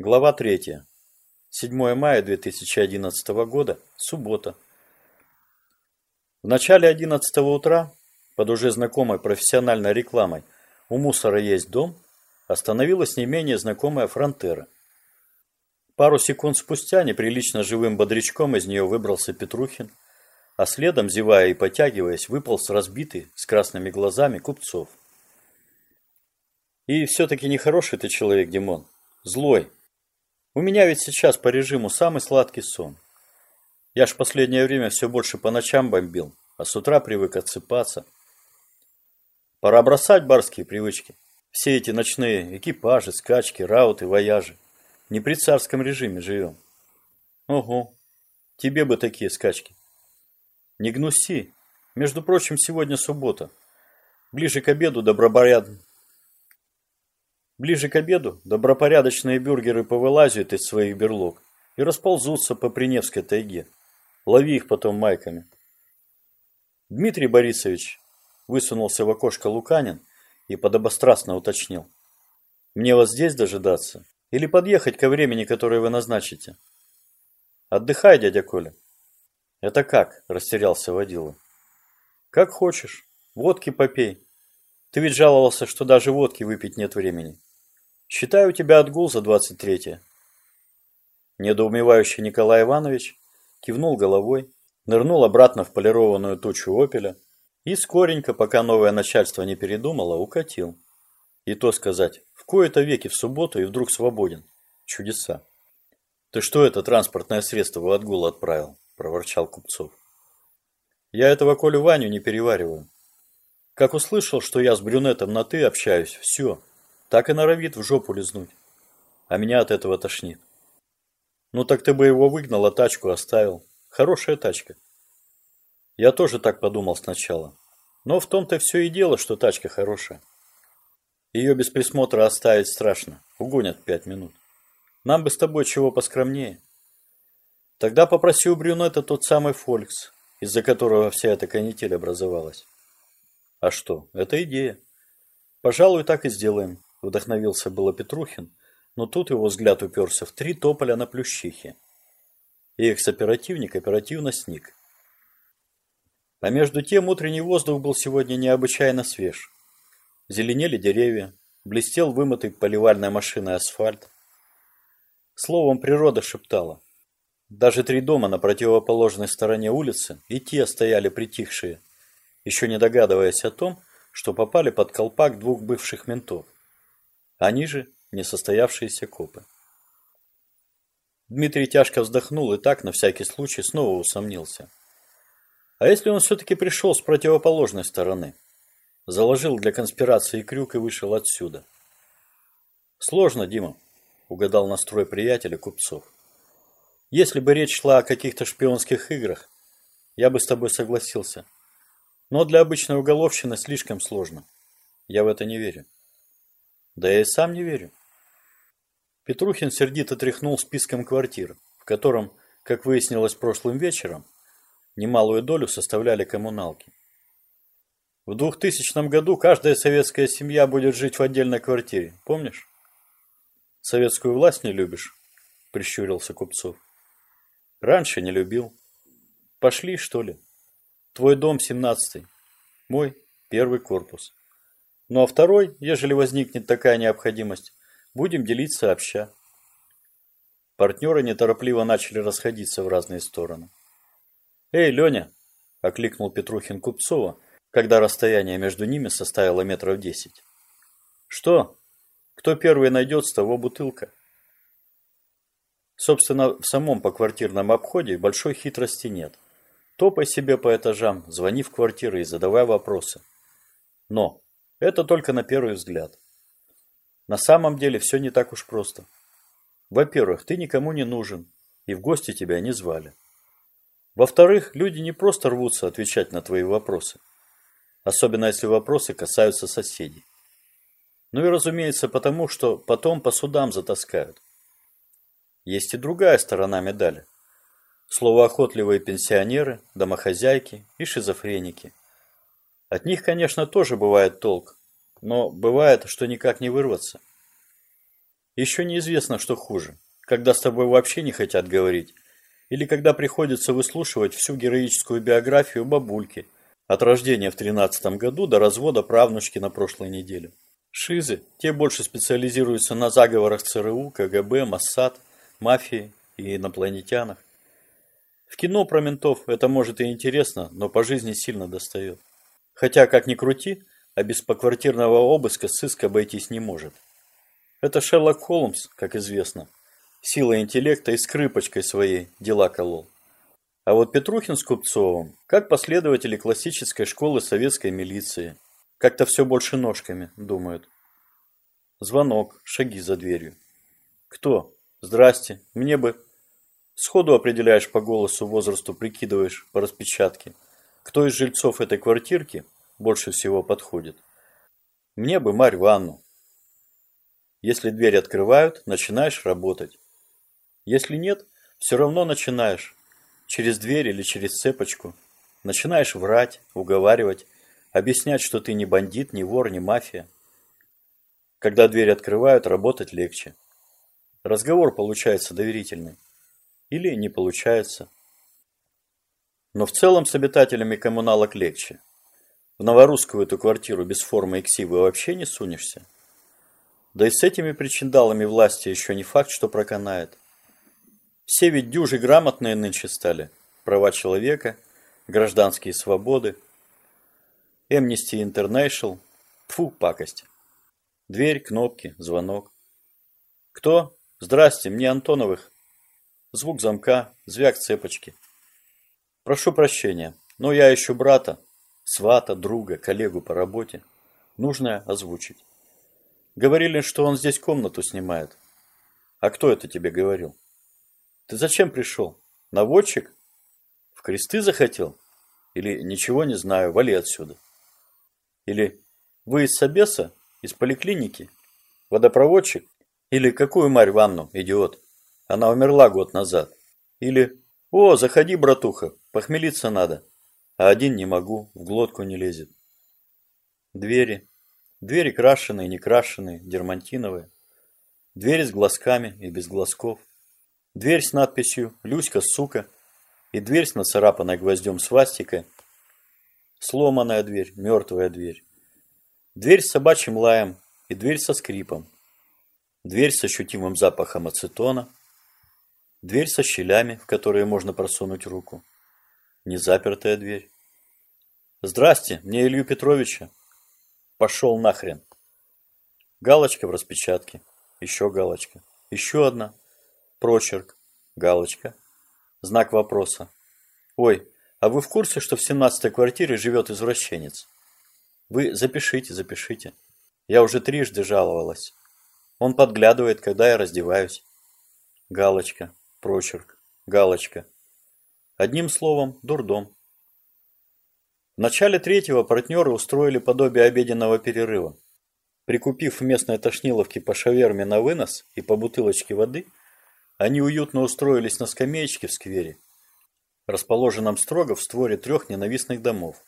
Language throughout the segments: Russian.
Глава 3. 7 мая 2011 года. Суббота. В начале 11 утра, под уже знакомой профессиональной рекламой «У мусора есть дом», остановилась не менее знакомая фронтера. Пару секунд спустя неприлично живым бодрячком из нее выбрался Петрухин, а следом, зевая и потягиваясь, выполз разбитый с красными глазами купцов. И все-таки нехороший ты человек, Димон. Злой, у меня ведь сейчас по режиму самый сладкий сон. Я ж последнее время все больше по ночам бомбил, а с утра привык отсыпаться. Пора бросать барские привычки. Все эти ночные экипажи, скачки, рауты, вояжи. Не при царском режиме живем. Ого, тебе бы такие скачки. Не гнуси. Между прочим, сегодня суббота. Ближе к обеду доброборяд... Ближе к обеду добропорядочные бюргеры повылазят из своих берлог и расползутся по Приневской тайге. Лови их потом майками. Дмитрий Борисович высунулся в окошко Луканин и подобострастно уточнил. Мне вас здесь дожидаться или подъехать ко времени, которое вы назначите? Отдыхай, дядя Коля. Это как? Растерялся водила. Как хочешь. Водки попей. Ты ведь жаловался, что даже водки выпить нет времени. Считаю тебя отгул за двадцать третье. Недоумевающий Николай Иванович кивнул головой, нырнул обратно в полированную тучу опеля и скоренько, пока новое начальство не передумало, укатил. И то сказать, в кои-то веки в субботу и вдруг свободен. Чудеса. Ты что это транспортное средство в отгул отправил? Проворчал Купцов. Я этого Колю Ваню не перевариваю. Как услышал, что я с брюнетом на «ты» общаюсь, все, так и норовит в жопу лизнуть. А меня от этого тошнит. Ну так ты бы его выгнал, а тачку оставил. Хорошая тачка. Я тоже так подумал сначала. Но в том-то все и дело, что тачка хорошая. Ее без присмотра оставить страшно. Угонят пять минут. Нам бы с тобой чего поскромнее. Тогда попроси у брюнета тот самый Фолькс, из-за которого вся эта канитель образовалась. А что, это идея. Пожалуй, так и сделаем. Вдохновился было Петрухин, но тут его взгляд уперся в три тополя на плющихе. И экс-оперативник оперативно сник. А между тем утренний воздух был сегодня необычайно свеж. Зеленели деревья, блестел вымытый поливальной машиной асфальт. Словом, природа шептала. Даже три дома на противоположной стороне улицы и те стояли притихшие, еще не догадываясь о том, что попали под колпак двух бывших ментов. Они же несостоявшиеся копы. Дмитрий тяжко вздохнул и так, на всякий случай, снова усомнился. А если он все-таки пришел с противоположной стороны? Заложил для конспирации крюк и вышел отсюда. Сложно, Дима, угадал настрой приятеля купцов. Если бы речь шла о каких-то шпионских играх, я бы с тобой согласился. Но для обычной уголовщины слишком сложно. Я в это не верю. Да я и сам не верю. Петрухин сердито тряхнул списком квартир, в котором, как выяснилось прошлым вечером, немалую долю составляли коммуналки. В 2000 году каждая советская семья будет жить в отдельной квартире, помнишь? Советскую власть не любишь? Прищурился Купцов. Раньше не любил. Пошли, что ли? Твой дом семнадцатый, мой первый корпус. Ну а второй, ежели возникнет такая необходимость, будем делить сообща. Партнеры неторопливо начали расходиться в разные стороны. «Эй, Леня!» – окликнул Петрухин Купцова, когда расстояние между ними составило метров десять. «Что? Кто первый найдет, с того бутылка». Собственно, в самом поквартирном обходе большой хитрости нет. Топай себе по этажам, звони в квартиры и задавай вопросы. Но это только на первый взгляд. На самом деле все не так уж просто. Во-первых, ты никому не нужен, и в гости тебя не звали. Во-вторых, люди не просто рвутся отвечать на твои вопросы, особенно если вопросы касаются соседей. Ну и разумеется потому, что потом по судам затаскают. Есть и другая сторона медали. Словоохотливые пенсионеры, домохозяйки и шизофреники – от них, конечно, тоже бывает толк, но бывает, что никак не вырваться. Еще неизвестно, что хуже, когда с тобой вообще не хотят говорить, или когда приходится выслушивать всю героическую биографию бабульки от рождения в тринадцатом году до развода правнучки на прошлой неделе. Шизы, те больше специализируются на заговорах ЦРУ, КГБ, Моссад, мафии и инопланетянах. В кино про ментов это может и интересно, но по жизни сильно достает. Хотя, как ни крути, а без поквартирного обыска сыск обойтись не может. Это Шерлок Холмс, как известно, силой интеллекта и скрипочкой своей дела колол. А вот Петрухин с Купцовым, как последователи классической школы советской милиции, как-то все больше ножками думают. Звонок, шаги за дверью. Кто? Здрасте, мне бы... Сходу определяешь по голосу, возрасту прикидываешь по распечатке. Кто из жильцов этой квартирки больше всего подходит? Мне бы Марь ванну. Если дверь открывают, начинаешь работать. Если нет, все равно начинаешь. Через дверь или через цепочку. Начинаешь врать, уговаривать, объяснять, что ты не бандит, не вор, не мафия. Когда дверь открывают, работать легче. Разговор получается доверительный. Или не получается. Но в целом с обитателями коммуналок легче. В новорусскую эту квартиру без формы и ксивы вообще не сунешься. Да и с этими причиндалами власти еще не факт, что проканает. Все ведь дюжи грамотные нынче стали. Права человека, гражданские свободы. Amnesty International. Фу, пакость. Дверь, кнопки, звонок. Кто? Здрасте, мне Антоновых. Звук замка, звяк цепочки. Прошу прощения, но я ищу брата, свата, друга, коллегу по работе. Нужно озвучить. Говорили, что он здесь комнату снимает. А кто это тебе говорил? Ты зачем пришел? Наводчик? В кресты захотел? Или ничего не знаю, вали отсюда. Или вы из Собеса? Из поликлиники? Водопроводчик? Или какую Марь ванну, идиот? Она умерла год назад. Или «О, заходи, братуха, похмелиться надо». А один не могу, в глотку не лезет. Двери. Двери крашеные, не крашеные, дермантиновые. Двери с глазками и без глазков. Дверь с надписью «Люська, сука» и дверь с нацарапанной гвоздем свастикой. Сломанная дверь, мертвая дверь. Дверь с собачьим лаем и дверь со скрипом. Дверь с ощутимым запахом ацетона. Дверь со щелями, в которые можно просунуть руку. Незапертая дверь. Здрасте, мне Илью Петровича. Пошел нахрен. Галочка в распечатке. Еще галочка. Еще одна прочерк, галочка, знак вопроса. Ой, а вы в курсе, что в 17-й квартире живет извращенец? Вы запишите, запишите. Я уже трижды жаловалась. Он подглядывает, когда я раздеваюсь. Галочка, прочерк, галочка. Одним словом, дурдом. В начале третьего партнеры устроили подобие обеденного перерыва. Прикупив в местной тошниловке по шаверме на вынос и по бутылочке воды – они уютно устроились на скамеечке в сквере, расположенном строго в створе трех ненавистных домов.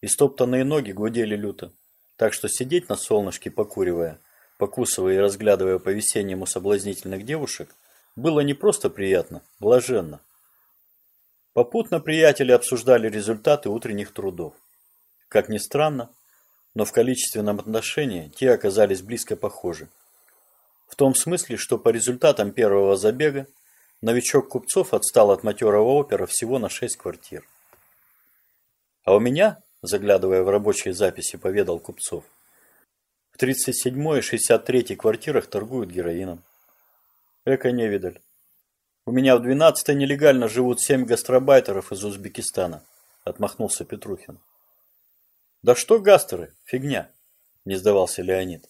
И стоптанные ноги гудели люто, так что сидеть на солнышке, покуривая, покусывая и разглядывая по-весеннему соблазнительных девушек, было не просто приятно, блаженно. Попутно приятели обсуждали результаты утренних трудов. Как ни странно, но в количественном отношении те оказались близко похожи. В том смысле, что по результатам первого забега новичок Купцов отстал от матерого опера всего на шесть квартир. А у меня, заглядывая в рабочие записи, поведал Купцов, в 37 и 63 квартирах торгуют героином. Эко невидаль. У меня в 12 нелегально живут семь гастробайтеров из Узбекистана, отмахнулся Петрухин. Да что гастеры, фигня, не сдавался Леонид.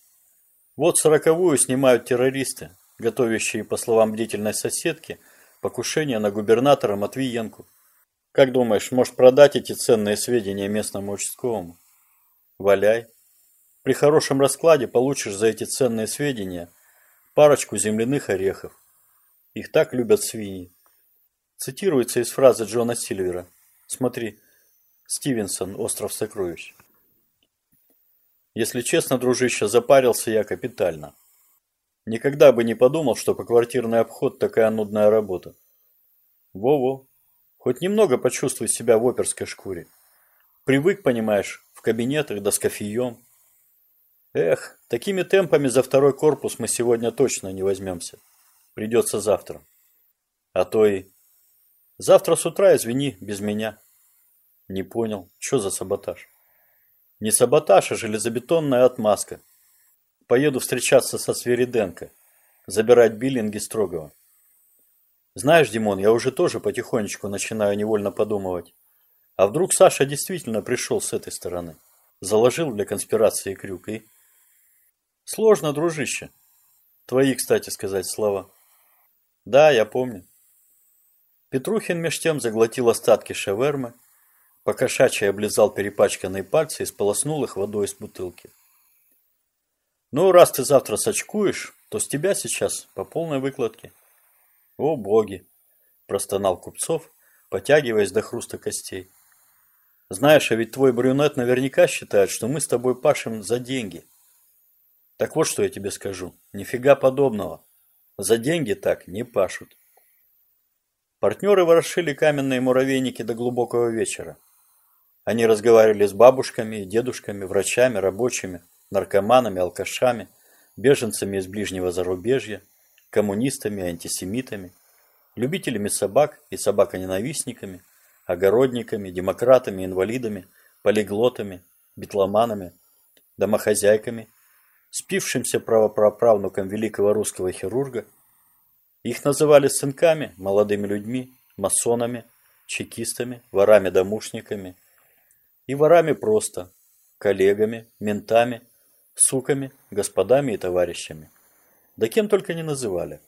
Вот сороковую снимают террористы, готовящие, по словам бдительной соседки, покушение на губернатора Матвиенку. Как думаешь, может продать эти ценные сведения местному участковому? Валяй. При хорошем раскладе получишь за эти ценные сведения парочку земляных орехов. Их так любят свиньи. Цитируется из фразы Джона Сильвера. Смотри, Стивенсон «Остров сокровищ». Если честно, дружище, запарился я капитально. Никогда бы не подумал, что поквартирный обход такая нудная работа. Во-во, хоть немного почувствуй себя в оперской шкуре. Привык, понимаешь, в кабинетах да с кофеем. Эх, такими темпами за второй корпус мы сегодня точно не возьмемся. Придется завтра. А то и... Завтра с утра, извини, без меня. Не понял, что за саботаж? Не саботаж, а железобетонная отмазка. Поеду встречаться со Свириденко, забирать биллинги строгого. Знаешь, Димон, я уже тоже потихонечку начинаю невольно подумывать. А вдруг Саша действительно пришел с этой стороны? Заложил для конспирации крюк и... Сложно, дружище. Твои, кстати сказать, слова. Да, я помню. Петрухин меж тем заглотил остатки шавермы, покошачий облизал перепачканные пальцы и сполоснул их водой из бутылки. Ну, раз ты завтра сочкуешь, то с тебя сейчас по полной выкладке. О, боги! Простонал Купцов, потягиваясь до хруста костей. Знаешь, а ведь твой брюнет наверняка считает, что мы с тобой пашем за деньги. Так вот, что я тебе скажу. Нифига подобного. За деньги так не пашут. Партнеры ворошили каменные муравейники до глубокого вечера. Они разговаривали с бабушками, дедушками, врачами, рабочими, наркоманами, алкашами, беженцами из ближнего зарубежья, коммунистами, антисемитами, любителями собак и собаконенавистниками, огородниками, демократами, инвалидами, полиглотами, битломанами, домохозяйками, спившимся правоправнуком великого русского хирурга. Их называли сынками, молодыми людьми, масонами, чекистами, ворами-домушниками и ворами просто, коллегами, ментами, суками, господами и товарищами. Да кем только не называли.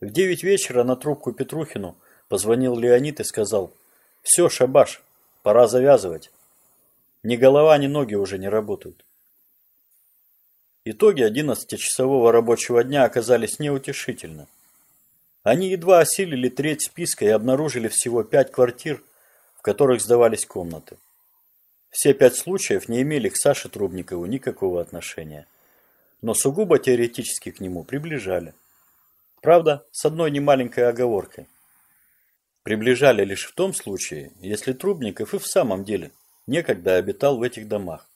В девять вечера на трубку Петрухину позвонил Леонид и сказал «Все, шабаш, пора завязывать. Ни голова, ни ноги уже не работают». Итоги 11-часового рабочего дня оказались неутешительны. Они едва осилили треть списка и обнаружили всего пять квартир, в которых сдавались комнаты. Все пять случаев не имели к Саше Трубникову никакого отношения, но сугубо теоретически к нему приближали. Правда, с одной немаленькой оговоркой. Приближали лишь в том случае, если Трубников и в самом деле некогда обитал в этих домах.